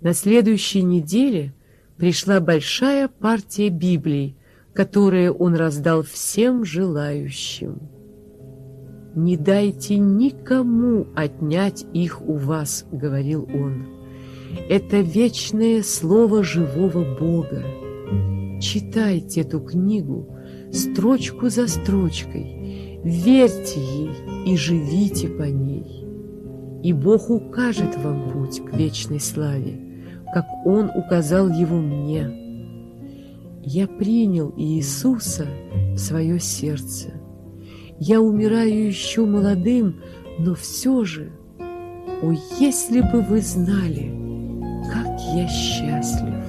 На следующей неделе пришла большая партия Библий, которые он раздал всем желающим. «Не дайте никому отнять их у вас», — говорил он. «Это вечное слово живого Бога. Читайте эту книгу строчку за строчкой, верьте ей и живите по ней. И Бог укажет вам путь к вечной славе, как Он указал его мне. Я принял Иисуса в свое сердце я умираю еще молодым, но все же, о, если бы вы знали, как я счастлив!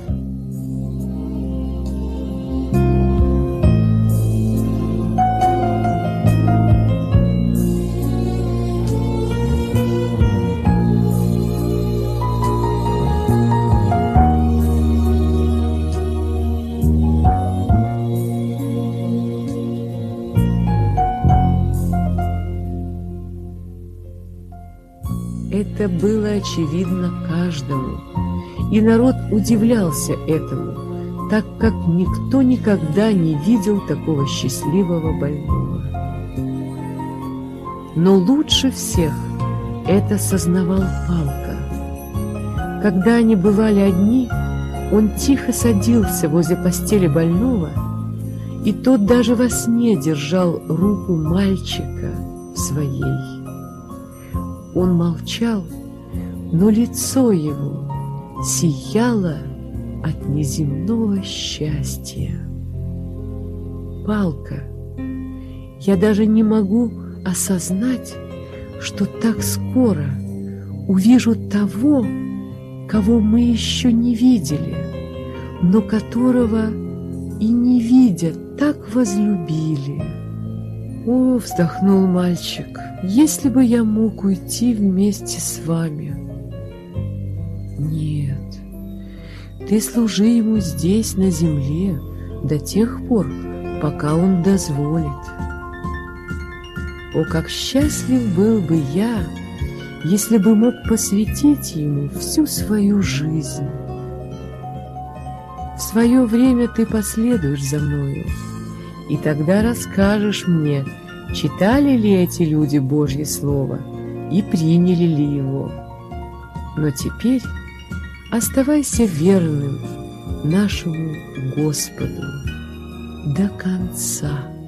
Очевидно каждому, и народ удивлялся этому, так как никто никогда не видел такого счастливого больного. Но лучше всех это сознавал Палка. Когда они бывали одни, он тихо садился возле постели больного, и тот даже во сне держал руку мальчика своей. Он молчал, но лицо его сияло от неземного счастья. Палка, я даже не могу осознать, что так скоро увижу того, кого мы еще не видели, но которого и не видя так возлюбили. О, вздохнул мальчик, если бы я мог уйти вместе с вами. Нет, ты служи ему здесь, на земле, до тех пор, пока он дозволит. О, как счастлив был бы я, если бы мог посвятить ему всю свою жизнь. В свое время ты последуешь за мною, и тогда расскажешь мне, читали ли эти люди Божье Слово и приняли ли его. Но теперь оставайся верным нашему Господу до конца.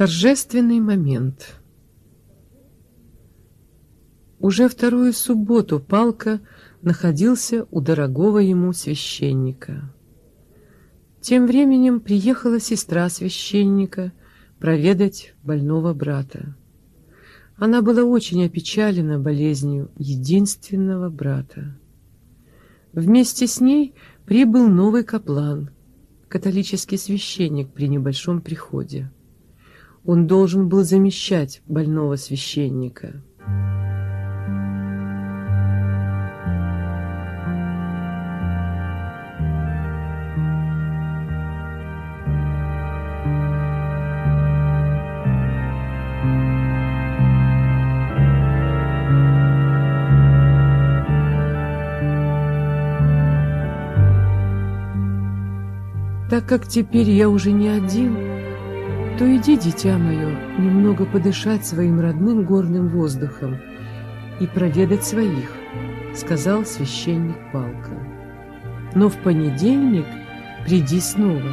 Торжественный момент. Уже вторую субботу Палка находился у дорогого ему священника. Тем временем приехала сестра священника проведать больного брата. Она была очень опечалена болезнью единственного брата. Вместе с ней прибыл новый каплан, католический священник при небольшом приходе. Он должен был замещать больного священника. Так как теперь я уже не один, то иди, дитя мое, немного подышать своим родным горным воздухом и проведать своих, сказал священник Палка. Но в понедельник приди снова.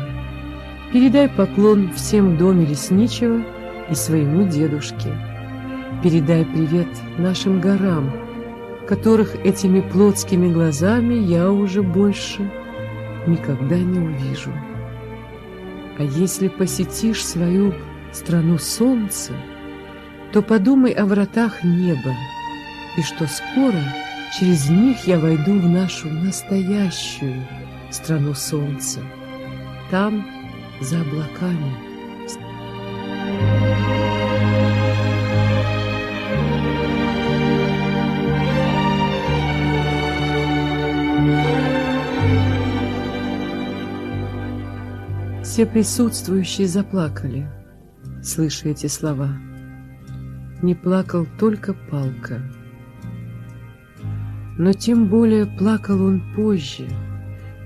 Передай поклон всем в доме лесничего и своему дедушке. Передай привет нашим горам, которых этими плотскими глазами я уже больше никогда не увижу. А если посетишь свою страну солнца, то подумай о вратах неба, и что скоро Через них я войду в нашу настоящую страну солнца. Там, за облаками. Все присутствующие заплакали, слыша эти слова. Не плакал только Палка. Но тем более плакал он позже,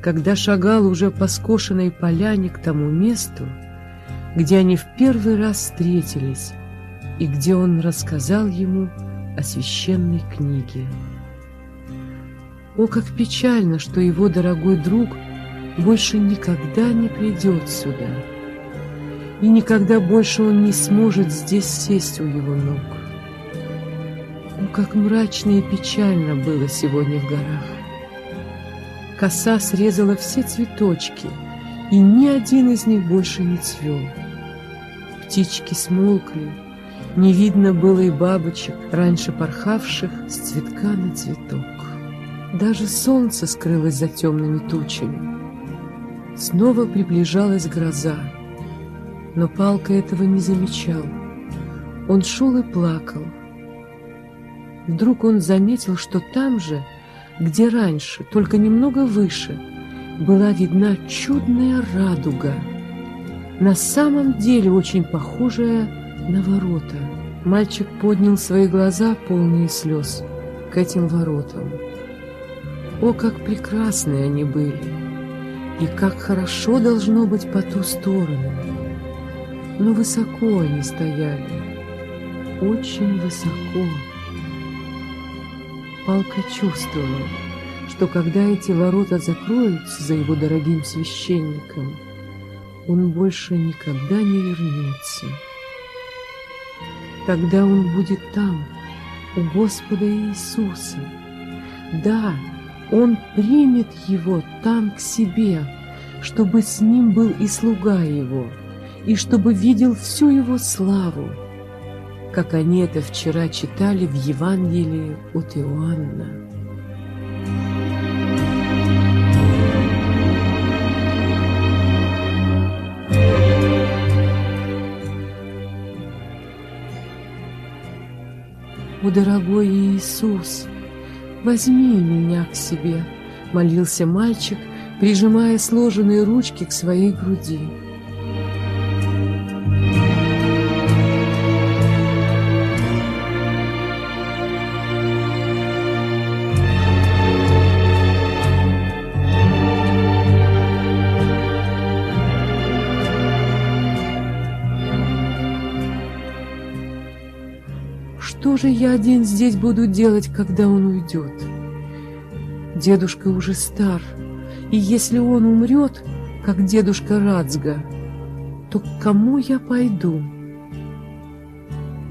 когда шагал уже по скошенной поляне к тому месту, где они в первый раз встретились и где он рассказал ему о священной книге. О, как печально, что его дорогой друг — больше никогда не придет сюда. И никогда больше он не сможет здесь сесть у его ног. О, как мрачно и печально было сегодня в горах. Коса срезала все цветочки, и ни один из них больше не цвел. Птички смолкли, не видно было и бабочек, раньше порхавших с цветка на цветок. Даже солнце скрылось за темными тучами. Снова приближалась гроза, но Палка этого не замечал. Он шел и плакал. Вдруг он заметил, что там же, где раньше, только немного выше, была видна чудная радуга, на самом деле очень похожая на ворота. Мальчик поднял свои глаза, полные слез, к этим воротам. О, как прекрасны они были! И как хорошо должно быть по ту сторону. Но высоко они стояли, очень высоко. Палка чувствовал, что когда эти ворота закроются за его дорогим священником, он больше никогда не вернется. Тогда он будет там, у Господа Иисуса. Да, он примет его там к себе, чтобы с ним был и слуга его, и чтобы видел всю его славу, как они это вчера читали в Евангелии от Иоанна. О, дорогой Иисус! «Возьми меня к себе», — молился мальчик, прижимая сложенные ручки к своей груди. Же я один здесь буду делать, когда он уйдет? Дедушка уже стар, и если он умрет, как дедушка Рацга, то к кому я пойду?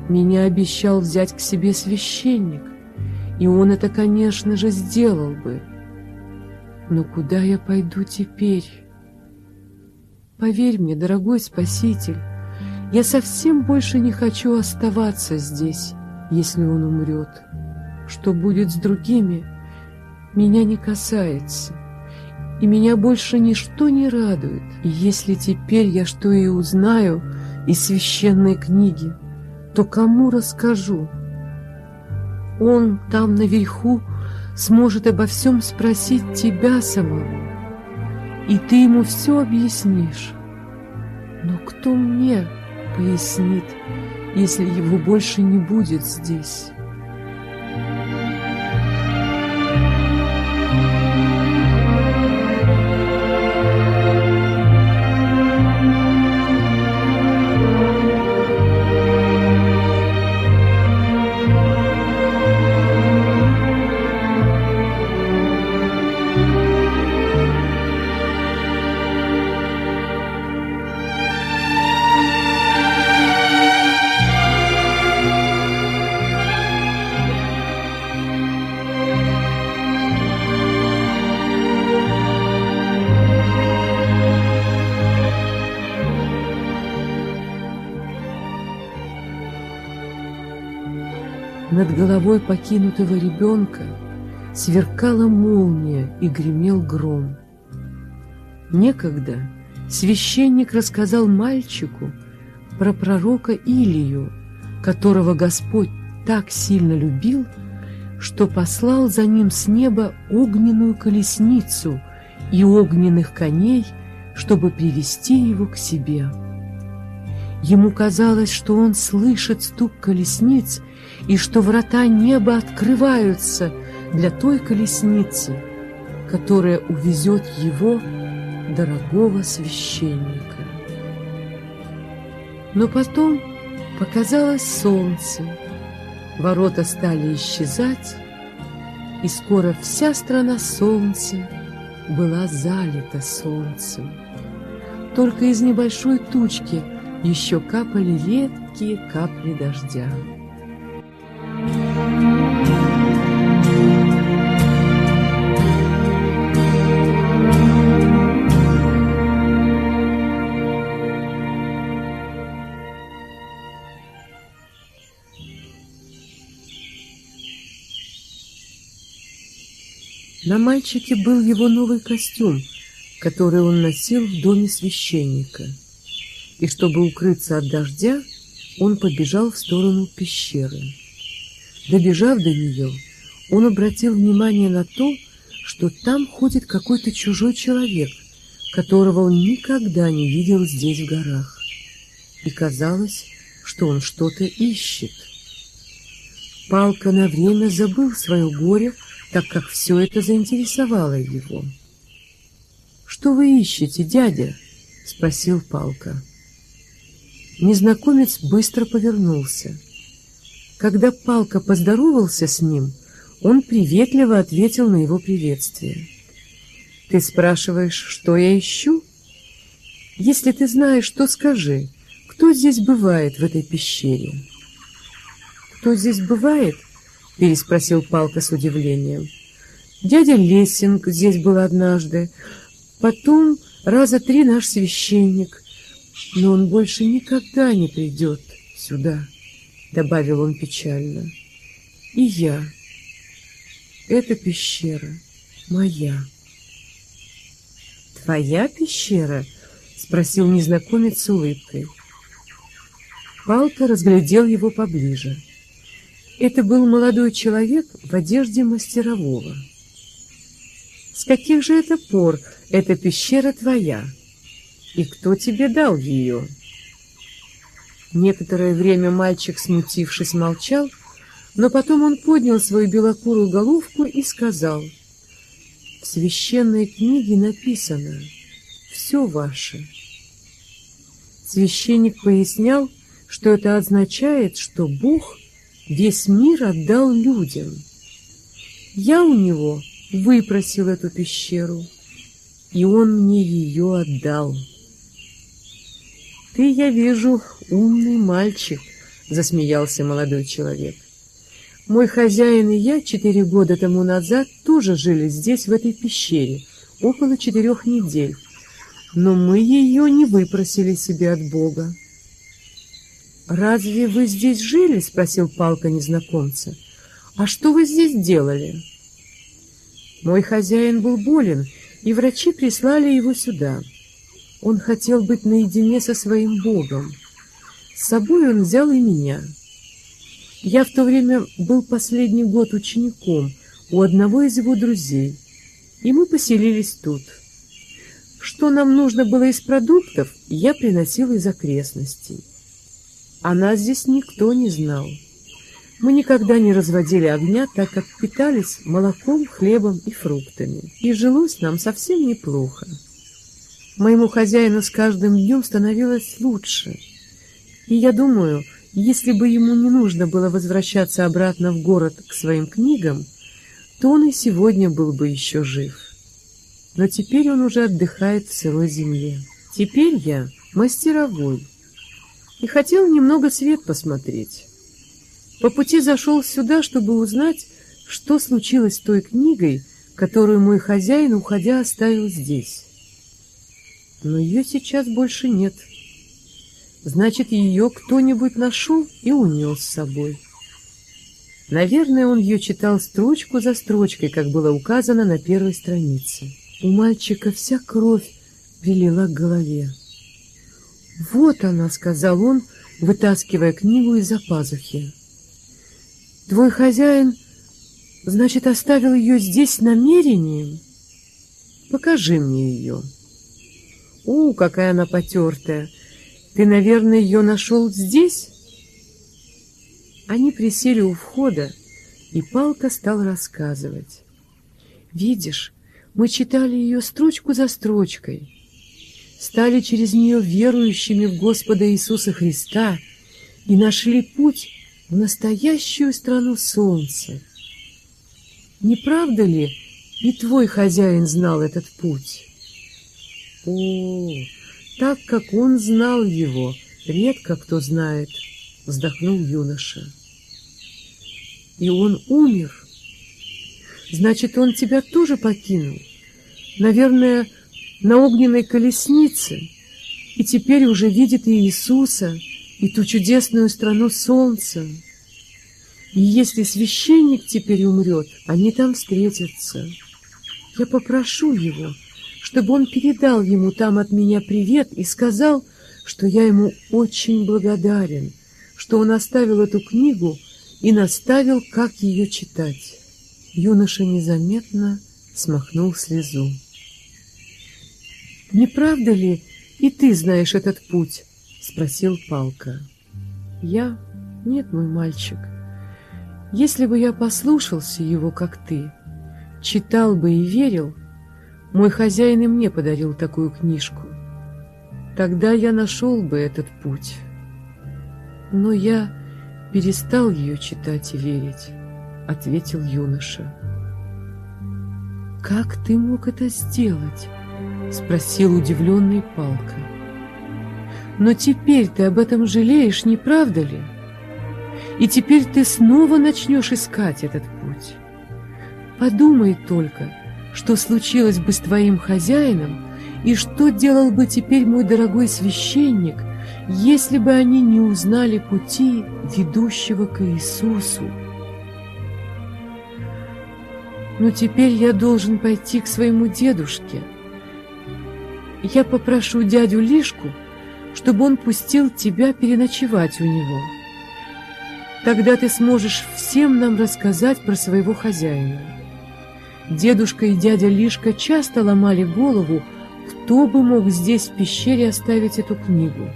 Меня обещал взять к себе священник, и он это, конечно же, сделал бы. Но куда я пойду теперь? Поверь мне, дорогой спаситель, я совсем больше не хочу оставаться здесь если он умрет. Что будет с другими, меня не касается, и меня больше ничто не радует. И если теперь я что и узнаю из священной книги, то кому расскажу? Он там наверху сможет обо всем спросить тебя самого, и ты ему все объяснишь. Но кто мне пояснит, если его больше не будет здесь. Головой покинутого ребенка сверкала молния и гремел гром. Некогда священник рассказал мальчику про пророка Илию, которого Господь так сильно любил, что послал за ним с неба огненную колесницу и огненных коней, чтобы привести его к себе. Ему казалось, что он слышит стук колесниц и что врата неба открываются для той колесницы, которая увезет его, дорогого священника. Но потом показалось солнце, ворота стали исчезать, и скоро вся страна солнца была залита солнцем. Только из небольшой тучки еще капали редкие капли дождя. На мальчике был его новый костюм, который он носил в доме священника. И чтобы укрыться от дождя, он побежал в сторону пещеры. Добежав до нее, он обратил внимание на то, что там ходит какой-то чужой человек, которого он никогда не видел здесь в горах. И казалось, что он что-то ищет. Палка на время забыл свое горе, так как все это заинтересовало его. «Что вы ищете, дядя?» — спросил Палка. Незнакомец быстро повернулся. Когда Палка поздоровался с ним, он приветливо ответил на его приветствие. «Ты спрашиваешь, что я ищу? Если ты знаешь, то скажи, кто здесь бывает в этой пещере?» «Кто здесь бывает?» переспросил Палка с удивлением. Дядя Лессинг здесь был однажды, потом раза три наш священник, но он больше никогда не придет сюда, добавил он печально. И я. Эта пещера моя. Твоя пещера? спросил незнакомец с улыбкой. Палка разглядел его поближе. Это был молодой человек в одежде мастерового. С каких же это пор эта пещера твоя? И кто тебе дал ее? Некоторое время мальчик, смутившись, молчал, но потом он поднял свою белокурую головку и сказал, «В священной книге написано «Все ваше». Священник пояснял, что это означает, что Бог весь мир отдал людям. Я у него выпросил эту пещеру, и он мне ее отдал. «Ты, я вижу, умный мальчик», — засмеялся молодой человек. «Мой хозяин и я четыре года тому назад тоже жили здесь, в этой пещере, около четырех недель, но мы ее не выпросили себе от Бога. «Разве вы здесь жили?» — спросил Палка незнакомца. «А что вы здесь делали?» Мой хозяин был болен, и врачи прислали его сюда. Он хотел быть наедине со своим Богом. С собой он взял и меня. Я в то время был последний год учеником у одного из его друзей, и мы поселились тут. Что нам нужно было из продуктов, я приносил из окрестностей. О нас здесь никто не знал. Мы никогда не разводили огня, так как питались молоком, хлебом и фруктами. И жилось нам совсем неплохо. Моему хозяину с каждым днем становилось лучше. И я думаю, если бы ему не нужно было возвращаться обратно в город к своим книгам, то он и сегодня был бы еще жив. Но теперь он уже отдыхает в сырой земле. Теперь я мастеровой, и хотел немного свет посмотреть. По пути зашел сюда, чтобы узнать, что случилось с той книгой, которую мой хозяин, уходя, оставил здесь. Но ее сейчас больше нет. Значит, ее кто-нибудь нашел и унес с собой. Наверное, он ее читал строчку за строчкой, как было указано на первой странице. У мальчика вся кровь прилила к голове. «Вот она», — сказал он, вытаскивая книгу из-за пазухи. «Твой хозяин, значит, оставил ее здесь намерением? Покажи мне ее». «У, какая она потертая! Ты, наверное, ее нашел здесь?» Они присели у входа, и Палка стал рассказывать. «Видишь, мы читали ее строчку за строчкой, стали через нее верующими в Господа Иисуса Христа и нашли путь в настоящую страну солнца. Не правда ли и твой хозяин знал этот путь?» «О, так как он знал его, редко кто знает», — вздохнул юноша и он умер. Значит, он тебя тоже покинул. Наверное, на огненной колеснице, и теперь уже видит и Иисуса, и ту чудесную страну солнца. И если священник теперь умрет, они там встретятся. Я попрошу его, чтобы он передал ему там от меня привет и сказал, что я ему очень благодарен, что он оставил эту книгу и наставил, как ее читать. Юноша незаметно смахнул слезу. «Не правда ли и ты знаешь этот путь?» — спросил Палка. «Я? Нет, мой мальчик. Если бы я послушался его, как ты, читал бы и верил, мой хозяин и мне подарил такую книжку. Тогда я нашел бы этот путь. Но я перестал ее читать и верить, — ответил юноша. «Как ты мог это сделать?» — спросил удивленный Палка. «Но теперь ты об этом жалеешь, не правда ли? И теперь ты снова начнешь искать этот путь. Подумай только, что случилось бы с твоим хозяином, и что делал бы теперь мой дорогой священник, если бы они не узнали пути, ведущего к Иисусу. Но теперь я должен пойти к своему дедушке. Я попрошу дядю Лишку, чтобы он пустил тебя переночевать у него. Тогда ты сможешь всем нам рассказать про своего хозяина. Дедушка и дядя Лишка часто ломали голову, кто бы мог здесь в пещере оставить эту книгу.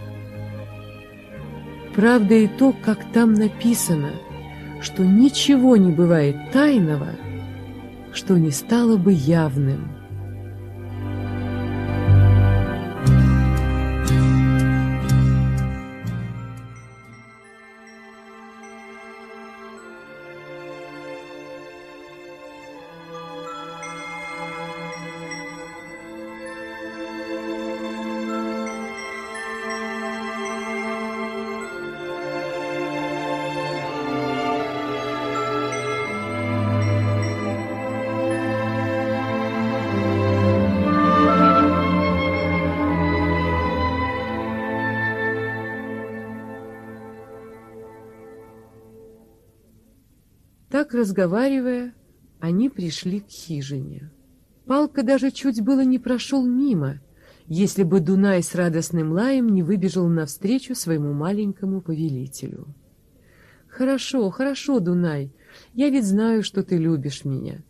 Правда и то, как там написано, что ничего не бывает тайного, что не стало бы явным. Так, разговаривая, они пришли к хижине. Палка даже чуть было не прошел мимо, если бы Дунай с радостным лаем не выбежал навстречу своему маленькому повелителю. «Хорошо, хорошо, Дунай, я ведь знаю, что ты любишь меня.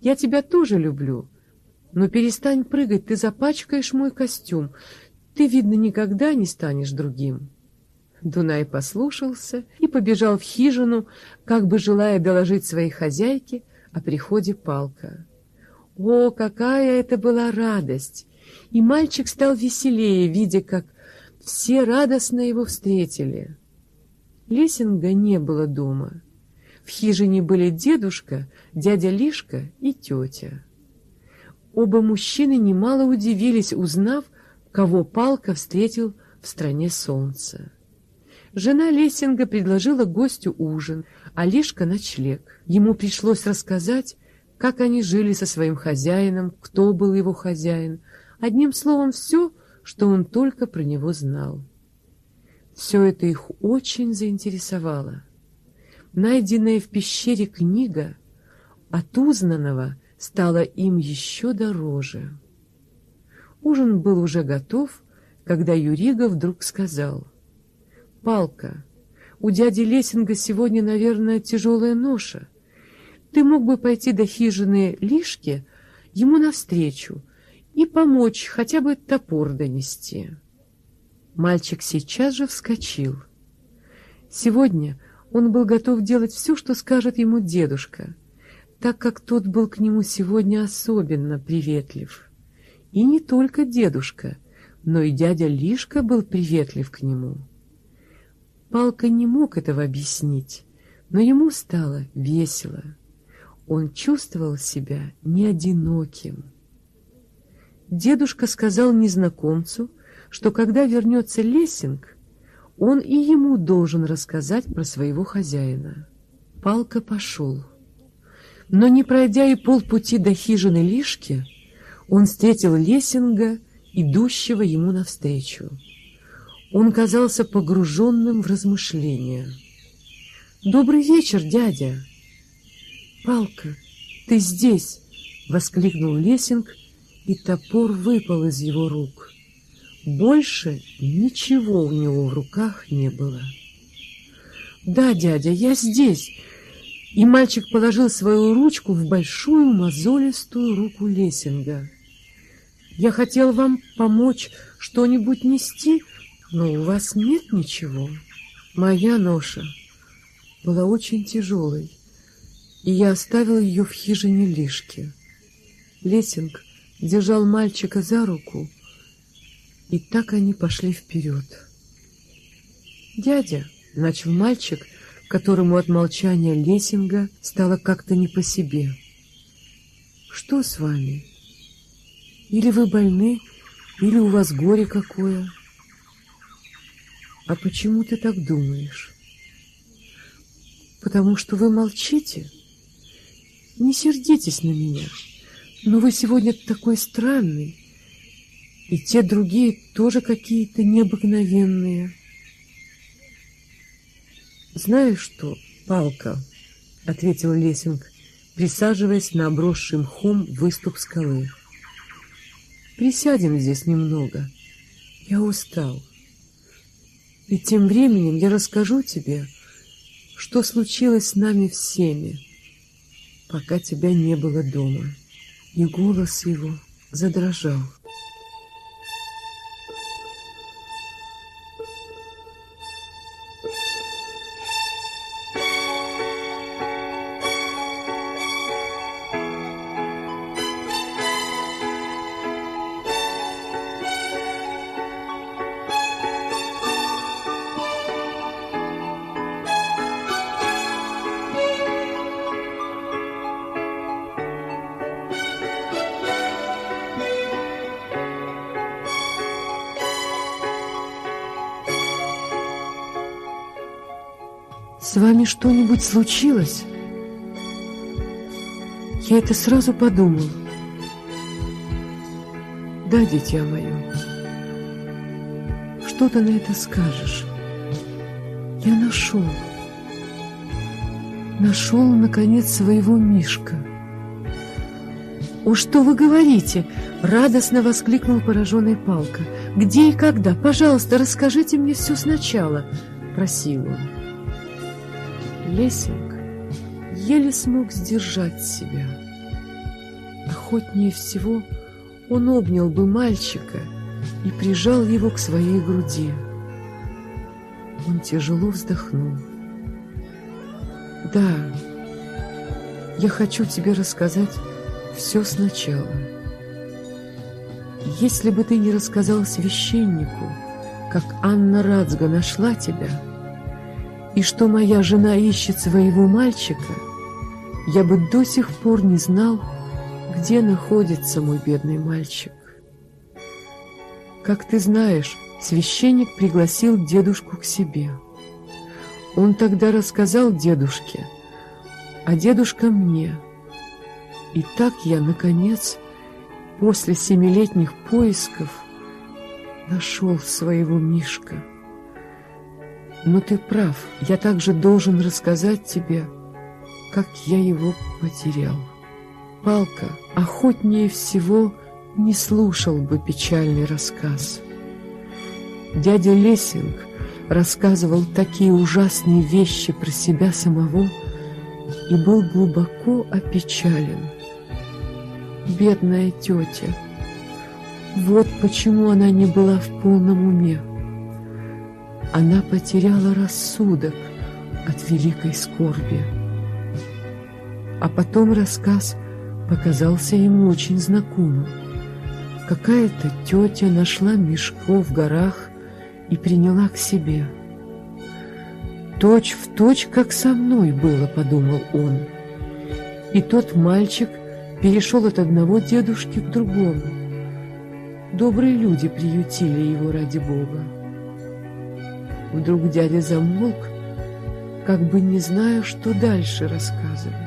Я тебя тоже люблю. Но перестань прыгать, ты запачкаешь мой костюм. Ты, видно, никогда не станешь другим». Дунай послушался и побежал в хижину, как бы желая доложить своей хозяйке о приходе Палка. О, какая это была радость! И мальчик стал веселее, видя, как все радостно его встретили. Лесинга не было дома. В хижине были дедушка, дядя Лишка и тетя. Оба мужчины немало удивились, узнав, кого Палка встретил в стране солнца. Жена Лессинга предложила гостю ужин, а Лишка — ночлег. Ему пришлось рассказать, как они жили со своим хозяином, кто был его хозяин. Одним словом, все, что он только про него знал. Все это их очень заинтересовало. Найденная в пещере книга от узнанного стала им еще дороже. Ужин был уже готов, когда Юрига вдруг сказал. «Палка, у дяди Лесинга сегодня, наверное, тяжелая ноша. Ты мог бы пойти до хижины Лишки ему навстречу и помочь хотя бы топор донести». Мальчик сейчас же вскочил. Сегодня он был готов делать все, что скажет ему дедушка, так как тот был к нему сегодня особенно приветлив. И не только дедушка, но и дядя Лишка был приветлив к нему. Палка не мог этого объяснить, но ему стало весело. Он чувствовал себя не одиноким. Дедушка сказал незнакомцу, что когда вернется Лессинг, он и ему должен рассказать про своего хозяина. Палка пошел. Но не пройдя и полпути до хижины Лишки, он встретил Лессинга, идущего ему навстречу. Он казался погруженным в размышления. «Добрый вечер, дядя!» «Палка, ты здесь!» — воскликнул Лессинг, и топор выпал из его рук. Больше ничего у него в руках не было. «Да, дядя, я здесь!» И мальчик положил свою ручку в большую мозолистую руку Лессинга. «Я хотел вам помочь что-нибудь нести, но у вас нет ничего. Моя ноша была очень тяжелой, и я оставил ее в хижине Лишки. Лессинг держал мальчика за руку, и так они пошли вперед. «Дядя», — начал мальчик, которому от молчания Лессинга стало как-то не по себе. «Что с вами? Или вы больны, или у вас горе какое?» «А почему ты так думаешь?» «Потому что вы молчите. Не сердитесь на меня, но вы сегодня такой странный, и те другие тоже какие-то необыкновенные. «Знаешь что, палка?» — ответил Лесинг, присаживаясь на обросший мхом выступ скалы. «Присядем здесь немного. Я устал. И тем временем я расскажу тебе, что случилось с нами всеми, пока тебя не было дома». И голос его задрожал. Что-нибудь случилось? Я это сразу подумал. Да, дитя мое, что ты на это скажешь? Я нашел. Нашел, наконец, своего Мишка. «О, что вы говорите?» — радостно воскликнул пораженный Палка. «Где и когда? Пожалуйста, расскажите мне все сначала», — просил он. Лесинг еле смог сдержать себя. Охотнее всего он обнял бы мальчика и прижал его к своей груди. Он тяжело вздохнул. «Да, я хочу тебе рассказать все сначала. Если бы ты не рассказал священнику, как Анна Рацга нашла тебя, — и что моя жена ищет своего мальчика, я бы до сих пор не знал, где находится мой бедный мальчик. Как ты знаешь, священник пригласил дедушку к себе. Он тогда рассказал дедушке, а дедушка мне. И так я, наконец, после семилетних поисков, нашел своего Мишка. Но ты прав, я также должен рассказать тебе, как я его потерял. Палка охотнее всего не слушал бы печальный рассказ. Дядя Лессинг рассказывал такие ужасные вещи про себя самого и был глубоко опечален. Бедная тетя. Вот почему она не была в полном уме. Она потеряла рассудок от великой скорби. А потом рассказ показался ему очень знакомым. Какая-то тетя нашла Мишко в горах и приняла к себе. «Точь в точь, как со мной было», — подумал он. И тот мальчик перешел от одного дедушки к другому. Добрые люди приютили его ради Бога. Вдруг дядя замолк, как бы не зная, что дальше рассказывать.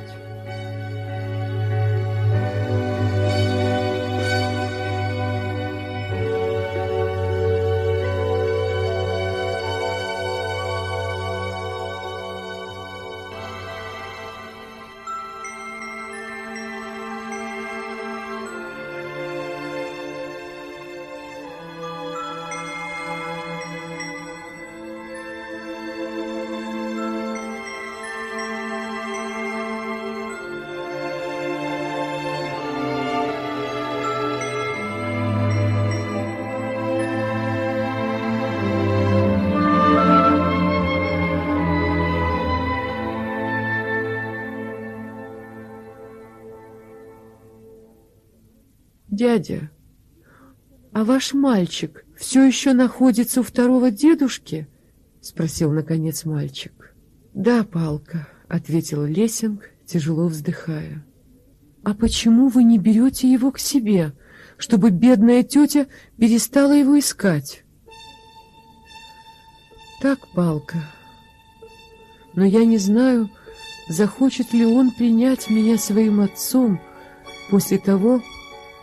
«Дядя, а ваш мальчик все еще находится у второго дедушки?» — спросил, наконец, мальчик. «Да, Палка», — ответил Лесинг, тяжело вздыхая. «А почему вы не берете его к себе, чтобы бедная тетя перестала его искать?» «Так, Палка, но я не знаю, захочет ли он принять меня своим отцом после того,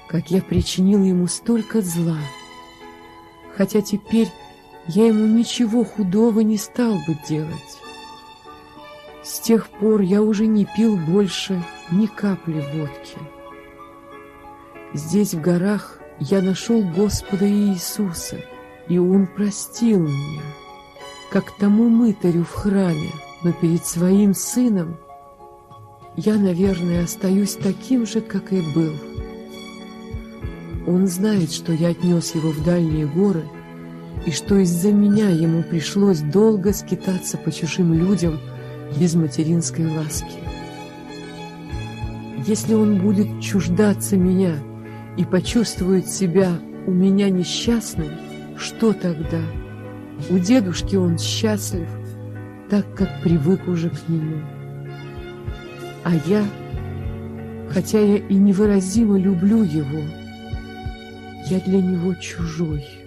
как я причинил ему столько зла. Хотя теперь я ему ничего худого не стал бы делать. С тех пор я уже не пил больше ни капли водки. Здесь, в горах, я нашел Господа Иисуса, и Он простил меня, как тому мытарю в храме, но перед своим сыном я, наверное, остаюсь таким же, как и был. Он знает, что я отнес его в дальние горы, и что из-за меня ему пришлось долго скитаться по чужим людям без материнской ласки. Если он будет чуждаться меня и почувствует себя у меня несчастным, что тогда? У дедушки он счастлив, так как привык уже к нему. А я, хотя я и невыразимо люблю его, я для него чужой.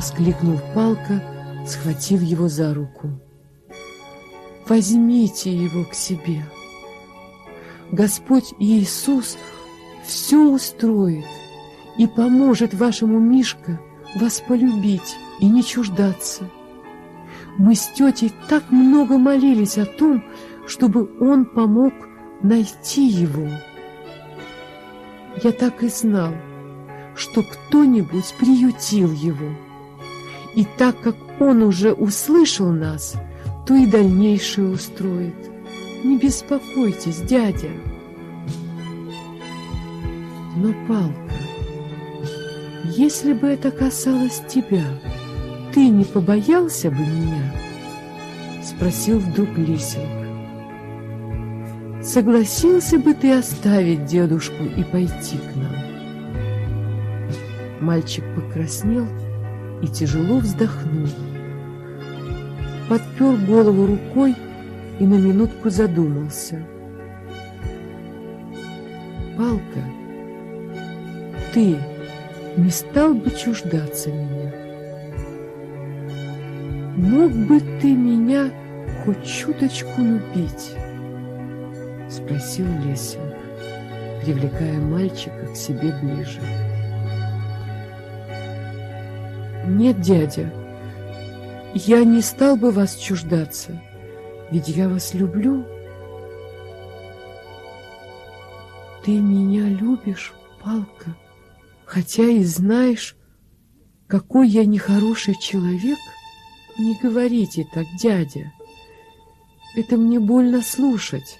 Воскликнул Палка, схватив его за руку. Возьмите его к себе. Господь Иисус все устроит и поможет вашему Мишка вас полюбить и не чуждаться. Мы с тетей так много молились о том, чтобы он помог найти его. Я так и знал, что кто-нибудь приютил его. И так как он уже услышал нас, то и дальнейшее устроит. Не беспокойтесь, дядя. Но, Палка, если бы это касалось тебя, ты не побоялся бы меня? Спросил вдруг Лисинг. Согласился бы ты оставить дедушку и пойти к нам? Мальчик покраснел и тяжело вздохнул. Подпер голову рукой и на минутку задумался. «Палка, ты не стал бы чуждаться меня? Мог бы ты меня хоть чуточку любить?» Спросил Лесинг, привлекая мальчика к себе ближе. «Нет, дядя, я не стал бы вас чуждаться, ведь я вас люблю. Ты меня любишь, палка, хотя и знаешь, какой я нехороший человек. Не говорите так, дядя, это мне больно слушать».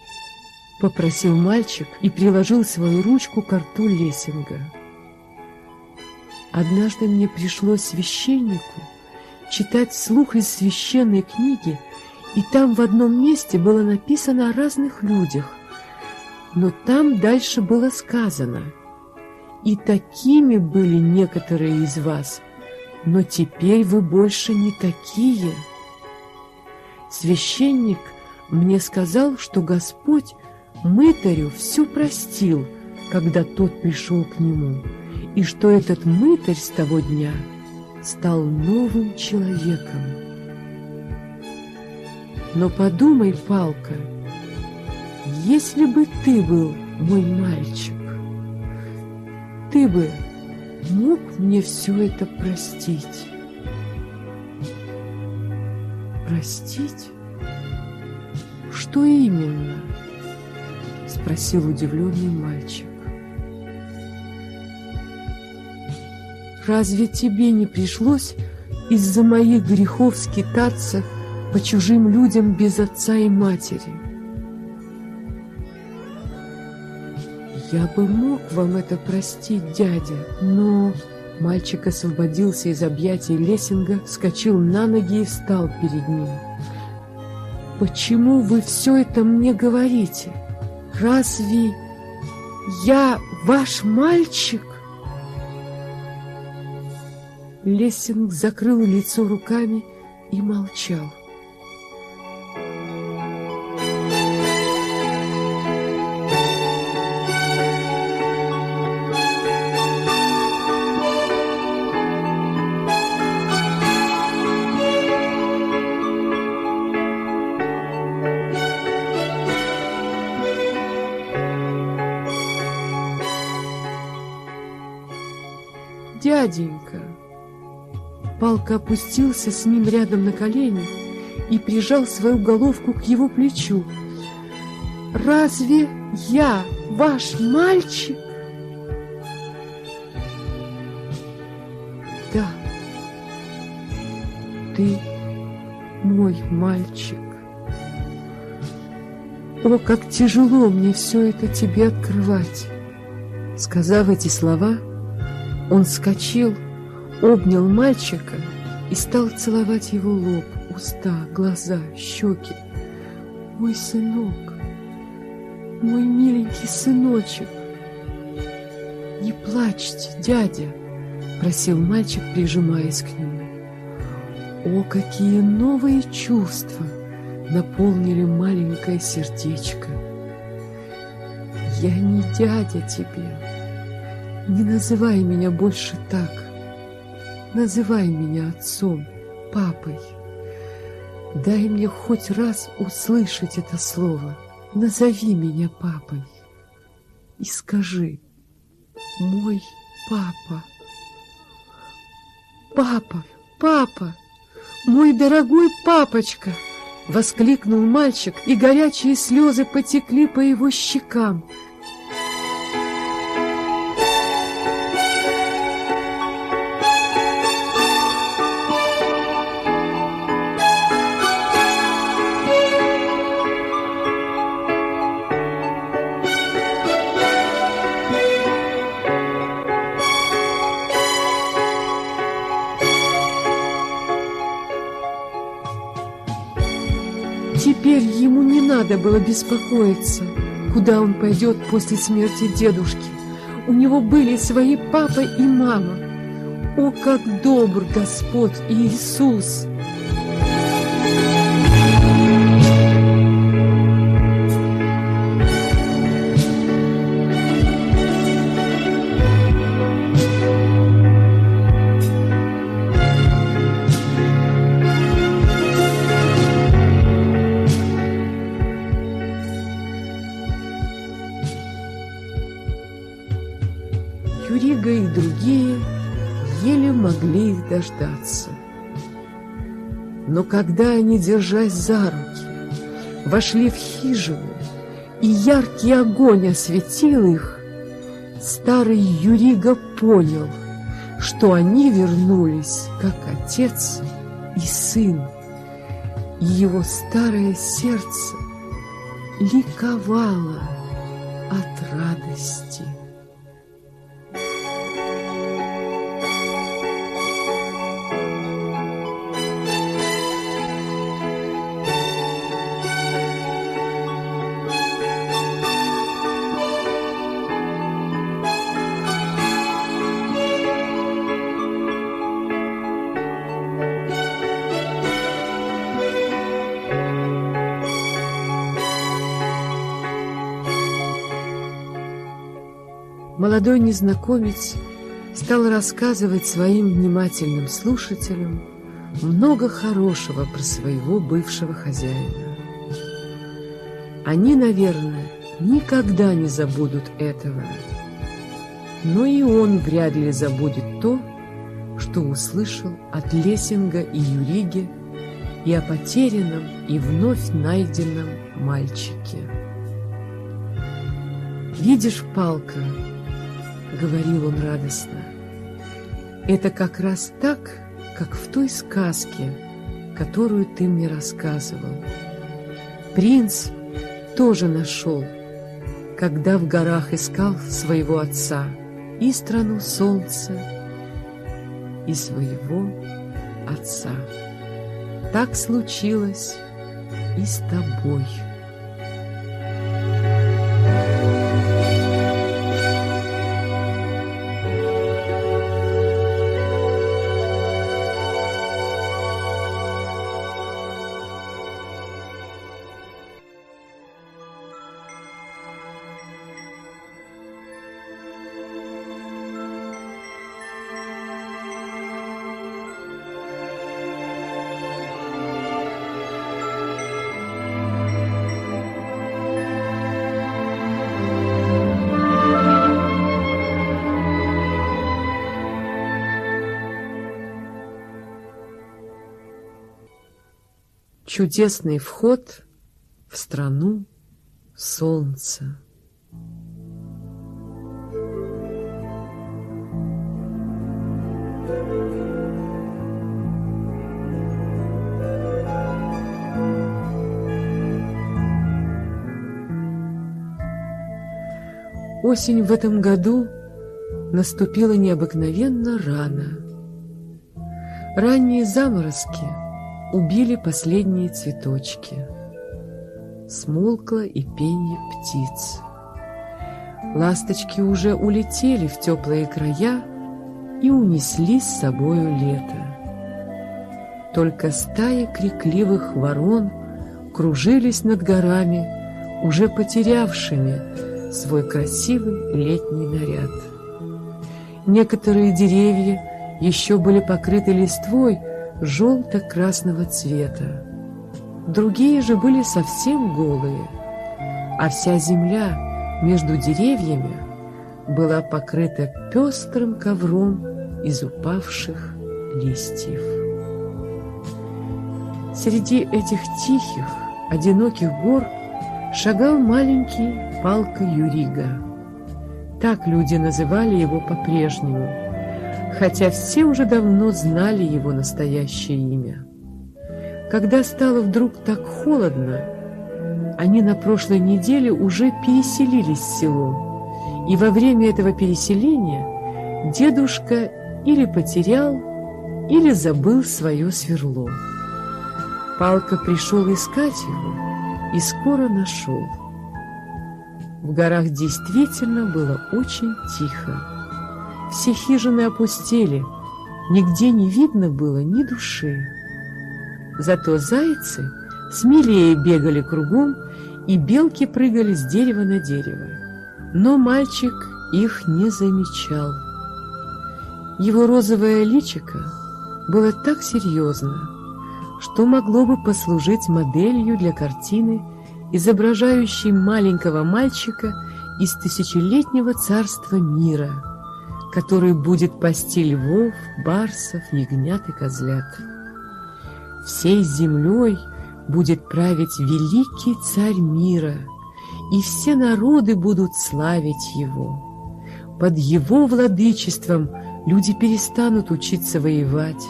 Попросил мальчик и приложил свою ручку к рту Лессинга. Однажды мне пришлось священнику читать вслух из священной книги, и там в одном месте было написано о разных людях. Но там дальше было сказано, «И такими были некоторые из вас, но теперь вы больше не такие». Священник мне сказал, что Господь мытарю все простил, когда тот пришел к нему, и что этот мытарь с того дня стал новым человеком. Но подумай, Палка, если бы ты был мой мальчик, ты бы мог мне все это простить? Простить? Что именно? Спросил удивленный мальчик. Разве тебе не пришлось из-за моих грехов скитаться по чужим людям без отца и матери? Я бы мог вам это простить, дядя, но... Мальчик освободился из объятий Лессинга, вскочил на ноги и встал перед ним. «Почему вы все это мне говорите? Разве я ваш мальчик?» Лессинг закрыл лицо руками и молчал. «Дяденька!» Палка опустился с ним рядом на колени и прижал свою головку к его плечу. «Разве я ваш мальчик?» «Да, ты мой мальчик. О, как тяжело мне все это тебе открывать!» Сказав эти слова, он вскочил, обнял мальчика и стал целовать его лоб, уста, глаза, щеки. «Мой сынок, мой миленький сыночек!» «Не плачьте, дядя!» — просил мальчик, прижимаясь к нему. О, какие новые чувства наполнили маленькое сердечко! Я не дядя тебе, не называй меня больше так. Называй меня отцом, папой. Дай мне хоть раз услышать это слово. Назови меня папой. И скажи, мой папа. Папа, папа, мой дорогой папочка! Воскликнул мальчик, и горячие слезы потекли по его щекам. Надо было беспокоиться, куда он пойдет после смерти дедушки. У него были свои папа и мама. О, как добр Господь Иисус! Когда они, держась за руки, вошли в хижину, и яркий огонь осветил их, старый Юрига понял, что они вернулись, как отец и сын, и его старое сердце ликовало от радости. Молодой незнакомец стал рассказывать своим внимательным слушателям много хорошего про своего бывшего хозяина. Они, наверное, никогда не забудут этого. Но и он вряд ли забудет то, что услышал от Лессинга и Юриги и о потерянном и вновь найденном мальчике. «Видишь, палка, — говорил он радостно. «Это как раз так, как в той сказке, которую ты мне рассказывал. Принц тоже нашел, когда в горах искал своего отца и страну солнца, и своего отца. Так случилось и с тобой». Чудесный вход в страну солнца. Осень в этом году наступила необыкновенно рано. Ранние заморозки — убили последние цветочки. Смолкло и пенье птиц. Ласточки уже улетели в теплые края и унесли с собою лето. Только стаи крикливых ворон кружились над горами, уже потерявшими свой красивый летний наряд. Некоторые деревья еще были покрыты листвой, желто-красного цвета. Другие же были совсем голые, а вся земля между деревьями была покрыта пестрым ковром из упавших листьев. Среди этих тихих, одиноких гор шагал маленький палка Юрига. Так люди называли его по-прежнему – хотя все уже давно знали его настоящее имя. Когда стало вдруг так холодно, они на прошлой неделе уже переселились в село, и во время этого переселения дедушка или потерял, или забыл свое сверло. Палка пришел искать его и скоро нашел. В горах действительно было очень тихо. Все хижины опустели, нигде не видно было ни души. Зато зайцы смелее бегали кругом, и белки прыгали с дерева на дерево. Но мальчик их не замечал. Его розовое личико было так серьезно, что могло бы послужить моделью для картины, изображающей маленького мальчика из тысячелетнего царства мира – который будет пасти львов, барсов, ягнят и козлят. Всей землей будет править великий царь мира, и все народы будут славить его. Под его владычеством люди перестанут учиться воевать,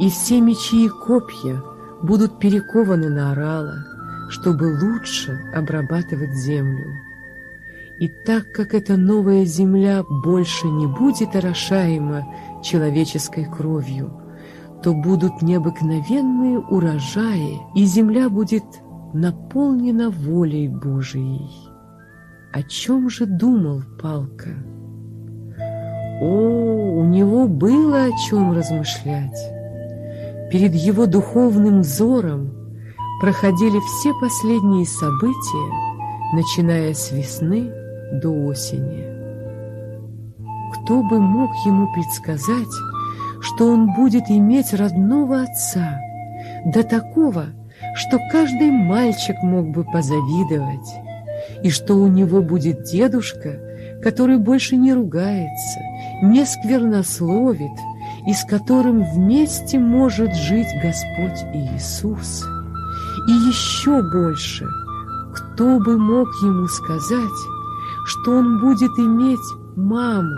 и все мечи и копья будут перекованы на орала, чтобы лучше обрабатывать землю. И так как эта новая земля больше не будет орошаема человеческой кровью, то будут необыкновенные урожаи, и земля будет наполнена волей Божией. О чем же думал Палка? О, у него было о чем размышлять. Перед его духовным взором проходили все последние события, начиная с весны до осени. Кто бы мог ему предсказать, что он будет иметь родного отца, да такого, что каждый мальчик мог бы позавидовать, и что у него будет дедушка, который больше не ругается, не сквернословит, и с которым вместе может жить Господь Иисус. И еще больше, кто бы мог ему сказать, что он будет иметь маму,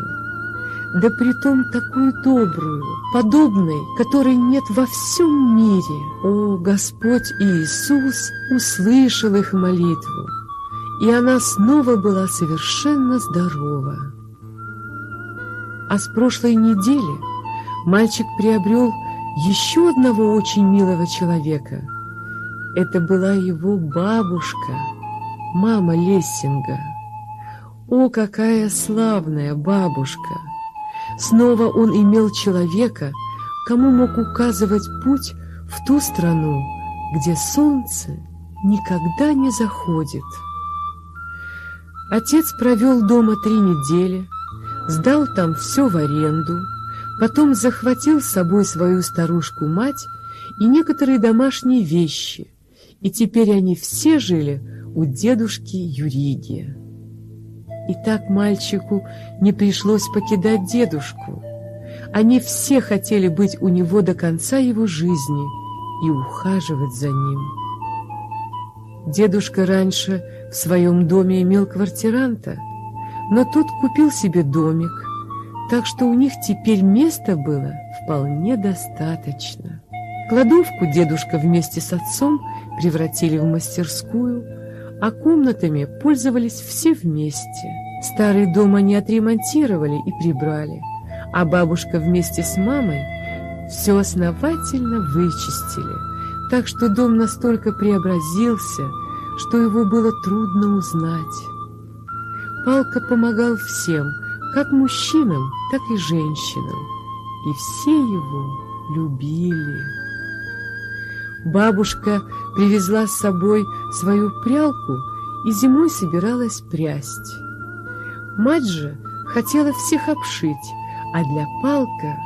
да притом такую добрую, подобной, которой нет во всем мире. О, Господь Иисус услышал их молитву, и она снова была совершенно здорова. А с прошлой недели мальчик приобрел еще одного очень милого человека. Это была его бабушка, мама Лессинга. О, какая славная бабушка! Снова он имел человека, кому мог указывать путь в ту страну, где солнце никогда не заходит. Отец провел дома три недели, сдал там все в аренду, потом захватил с собой свою старушку-мать и некоторые домашние вещи, и теперь они все жили у дедушки Юригия. И так мальчику не пришлось покидать дедушку. Они все хотели быть у него до конца его жизни и ухаживать за ним. Дедушка раньше в своем доме имел квартиранта, но тот купил себе домик, так что у них теперь места было вполне достаточно. Кладовку дедушка вместе с отцом превратили в мастерскую, а комнатами пользовались все вместе. Старый дом они отремонтировали и прибрали, а бабушка вместе с мамой все основательно вычистили, так что дом настолько преобразился, что его было трудно узнать. Палка помогал всем, как мужчинам, так и женщинам, и все его любили. Бабушка привезла с собой свою прялку и зимой собиралась прясть. Мать же хотела всех обшить, а для Палка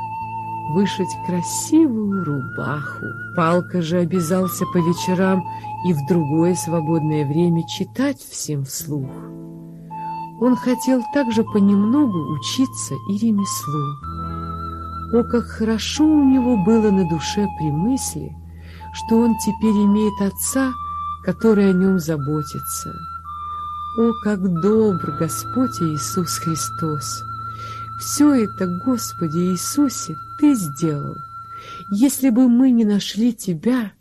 вышить красивую рубаху. Палка же обязался по вечерам и в другое свободное время читать всем вслух. Он хотел также понемногу учиться и ремеслу. О, как хорошо у него было на душе при мысли — что он теперь имеет отца, который о нем заботится. О, как добр Господь Иисус Христос! Все это, Господи Иисусе, Ты сделал. Если бы мы не нашли Тебя,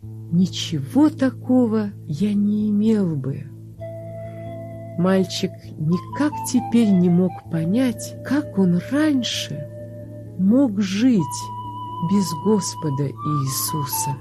ничего такого я не имел бы. Мальчик никак теперь не мог понять, как он раньше мог жить без Господа Иисуса.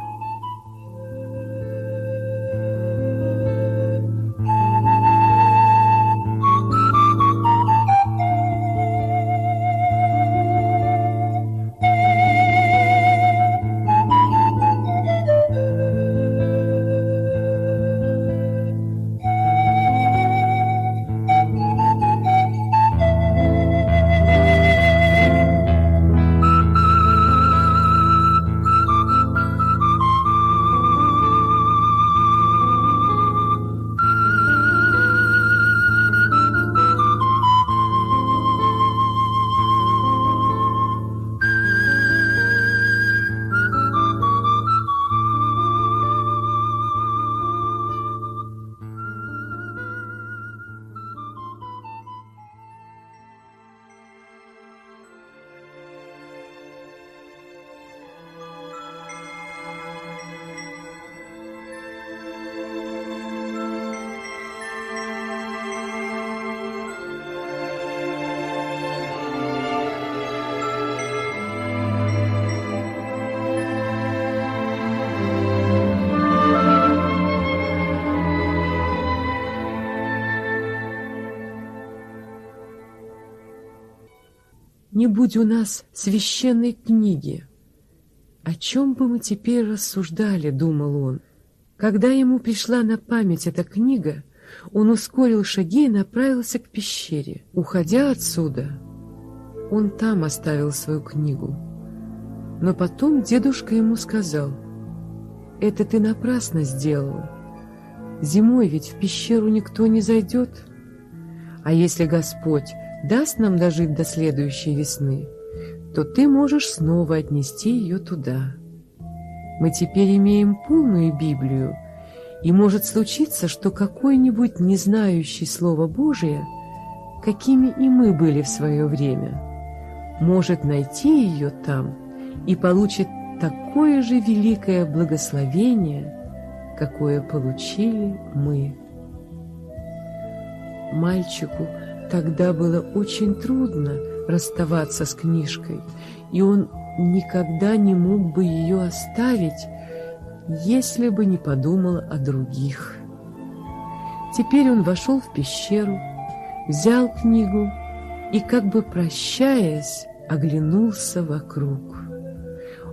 Не будь у нас священной книги. О чем бы мы теперь рассуждали, думал он. Когда ему пришла на память эта книга, он ускорил шаги и направился к пещере. Уходя отсюда, он там оставил свою книгу. Но потом дедушка ему сказал, «Это ты напрасно сделал. Зимой ведь в пещеру никто не зайдет. А если Господь даст нам дожить до следующей весны, то ты можешь снова отнести ее туда. Мы теперь имеем полную Библию, и может случиться, что какой-нибудь не знающий Слово Божие, какими и мы были в свое время, может найти ее там и получит такое же великое благословение, какое получили мы. Мальчику тогда было очень трудно расставаться с книжкой, и он никогда не мог бы ее оставить, если бы не подумал о других. Теперь он вошел в пещеру, взял книгу и, как бы прощаясь, оглянулся вокруг.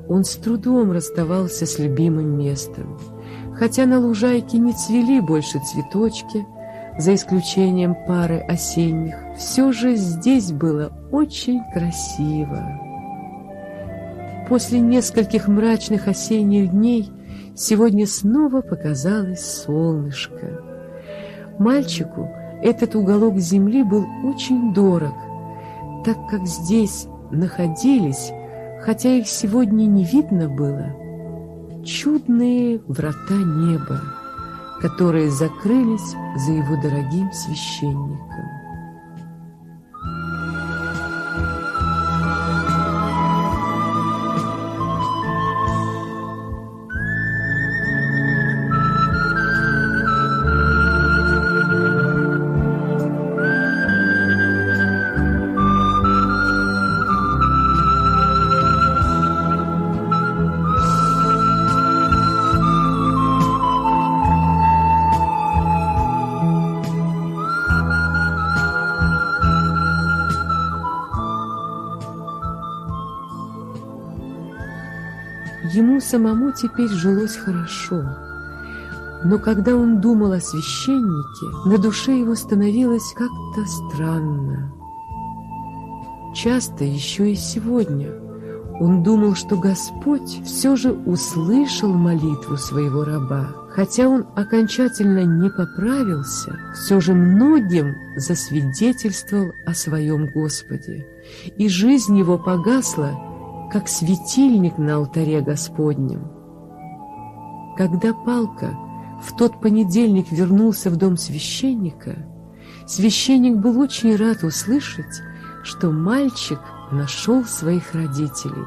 Он с трудом расставался с любимым местом, хотя на лужайке не цвели больше цветочки, за исключением пары осенних, все же здесь было очень красиво. После нескольких мрачных осенних дней Сегодня снова показалось солнышко. Мальчику этот уголок земли был очень дорог, так как здесь находились, хотя их сегодня не видно было, чудные врата неба, которые закрылись за его дорогим священником. Самому теперь жилось хорошо. Но когда он думал о священнике, на душе его становилось как-то странно. Часто, еще и сегодня, он думал, что Господь все же услышал молитву своего раба. Хотя он окончательно не поправился, все же многим засвидетельствовал о своем Господе, и жизнь его погасла как светильник на алтаре Господнем. Когда Палка в тот понедельник вернулся в дом священника, священник был очень рад услышать, что мальчик нашел своих родителей.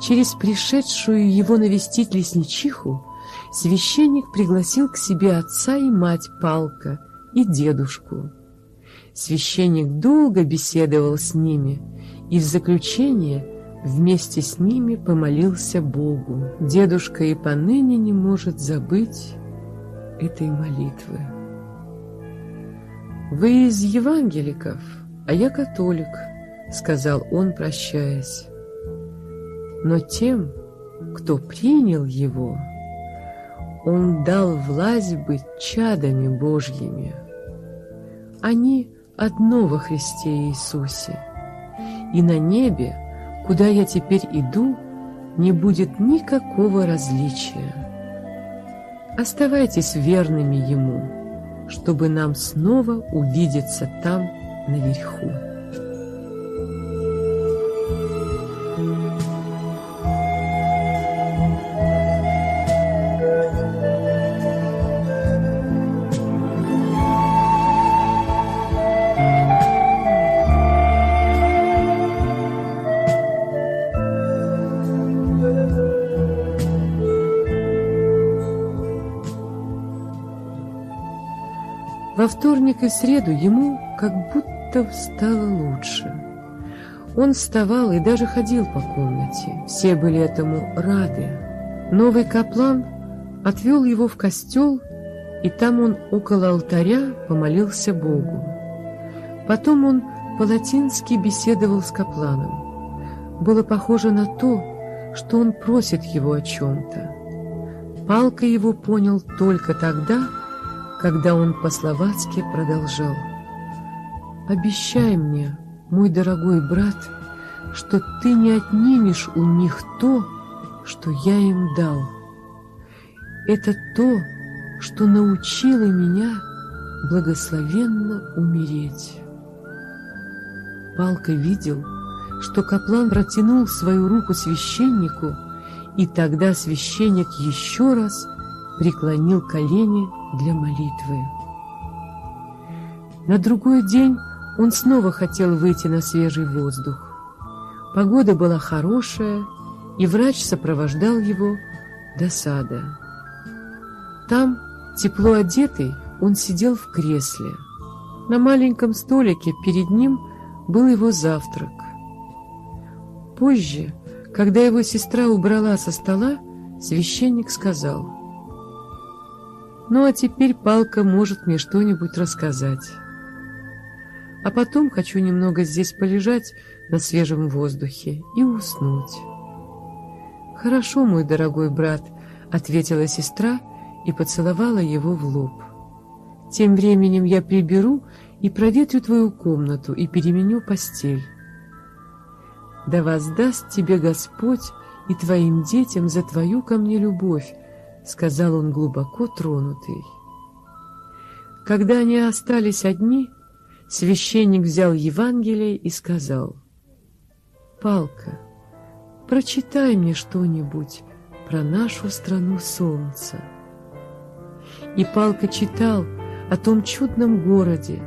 Через пришедшую его навестить лесничиху священник пригласил к себе отца и мать Палка и дедушку. Священник долго беседовал с ними и в заключение Вместе с ними помолился Богу. Дедушка и поныне не может забыть этой молитвы. «Вы из евангеликов, а я католик», — сказал он, прощаясь. Но тем, кто принял его, он дал власть быть чадами Божьими. Они одно во Христе Иисусе, и на небе Куда я теперь иду, не будет никакого различия. Оставайтесь верными Ему, чтобы нам снова увидеться там наверху. Вторник и среду ему как будто стало лучше. Он вставал и даже ходил по комнате. Все были этому рады. Новый каплан отвел его в костел, и там он около алтаря помолился Богу. Потом он Палатинский беседовал с Капланом. Было похоже на то, что он просит его о чем-то. Палка его понял только тогда, когда он по-словацки продолжал. «Обещай мне, мой дорогой брат, что ты не отнимешь у них то, что я им дал. Это то, что научило меня благословенно умереть». Палка видел, что Каплан протянул свою руку священнику, и тогда священник еще раз преклонил колени для молитвы. На другой день он снова хотел выйти на свежий воздух. Погода была хорошая, и врач сопровождал его до сада. Там, тепло одетый, он сидел в кресле. На маленьком столике перед ним – был его завтрак. Позже, когда его сестра убрала со стола, священник сказал, «Ну, а теперь Палка может мне что-нибудь рассказать. А потом хочу немного здесь полежать на свежем воздухе и уснуть». «Хорошо, мой дорогой брат», — ответила сестра и поцеловала его в лоб. «Тем временем я приберу и проветрю твою комнату и переменю постель. Да воздаст тебе Господь и твоим детям за твою ко мне любовь, сказал он глубоко тронутый. Когда они остались одни, священник взял Евангелие и сказал, «Палка, прочитай мне что-нибудь про нашу страну солнца». И Палка читал о том чудном городе,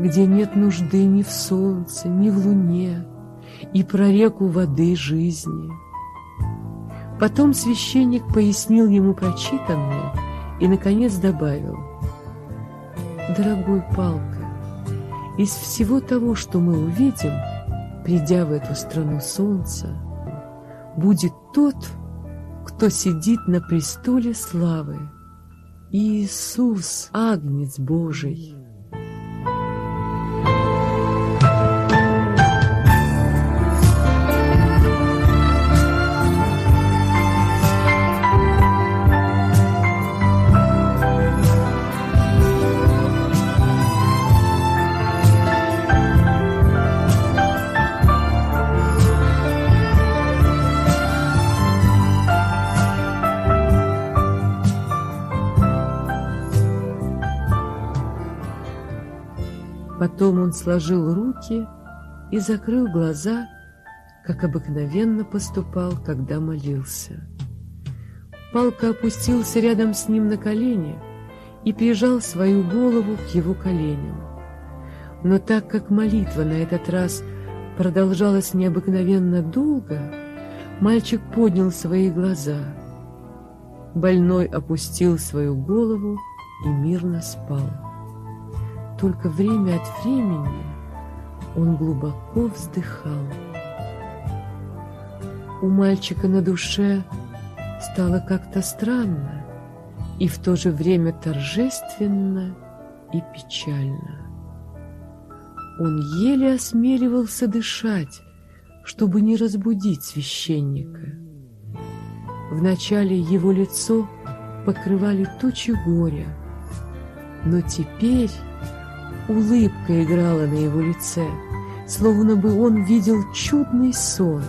где нет нужды ни в солнце, ни в луне, и про реку воды жизни. Потом священник пояснил ему прочитанное и, наконец, добавил, «Дорогой Палка, из всего того, что мы увидим, придя в эту страну солнца, будет тот, кто сидит на престоле славы, Иисус, Агнец Божий». Потом он сложил руки и закрыл глаза, как обыкновенно поступал, когда молился. Палка опустился рядом с ним на колени и прижал свою голову к его коленям. Но так как молитва на этот раз продолжалась необыкновенно долго, мальчик поднял свои глаза. Больной опустил свою голову и мирно спал. Только время от времени он глубоко вздыхал. У мальчика на душе стало как-то странно и в то же время торжественно и печально. Он еле осмеливался дышать, чтобы не разбудить священника. Вначале его лицо покрывали тучи горя, но теперь Улыбка играла на его лице, словно бы он видел чудный сон.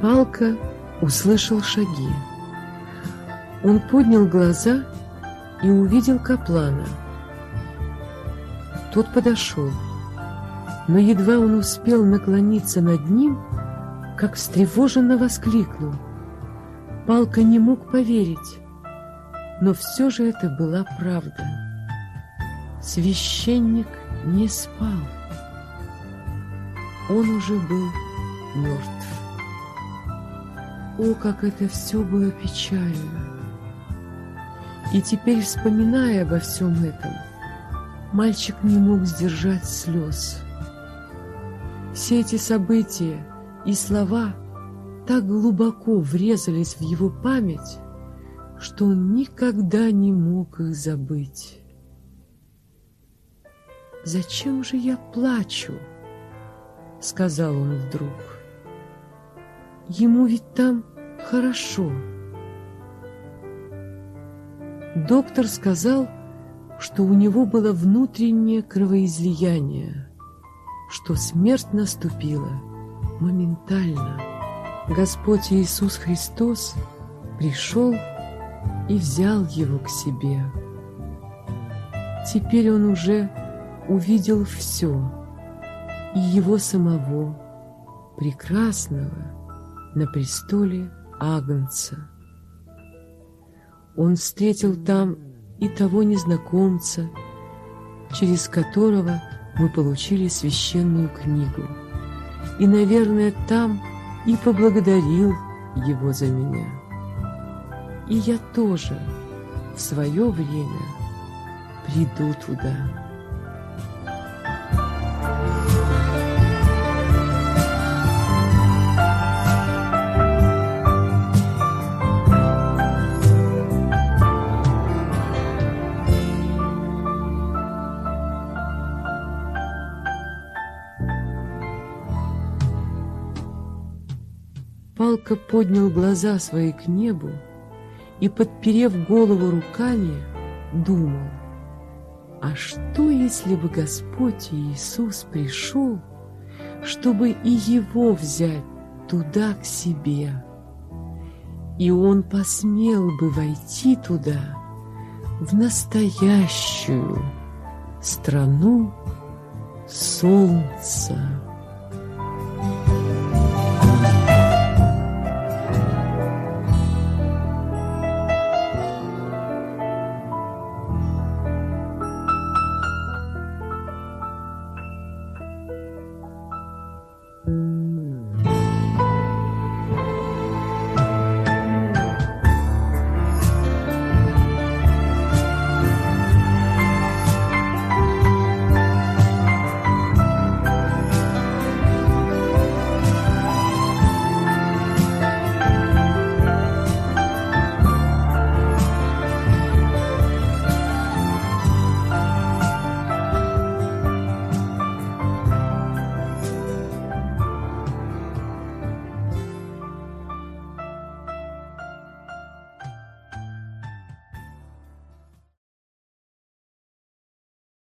Палка услышал шаги. Он поднял глаза и увидел Каплана. Тот подошел, но едва он успел наклониться над ним, как встревоженно воскликнул. Палка не мог поверить, но все же это была правда. Священник не спал. Он уже был мертв. О, как это все было печально! И теперь, вспоминая обо всем этом, мальчик не мог сдержать слез. Все эти события и слова так глубоко врезались в его память, что он никогда не мог их забыть. Зачем же я плачу? сказал он вдруг. Ему ведь там хорошо. Доктор сказал, что у него было внутреннее кровоизлияние, что смерть наступила моментально. Господь Иисус Христос пришел и взял его к себе. Теперь он уже увидел все, и его самого, прекрасного, на престоле Агнца. Он встретил там и того незнакомца, через которого мы получили священную книгу. И, наверное, там и поблагодарил его за меня. И я тоже в свое время приду туда. Палка поднял глаза свои к небу и, подперев голову руками, думал, а что, если бы Господь Иисус пришел, чтобы и его взять туда к себе? И он посмел бы войти туда, в настоящую страну солнца.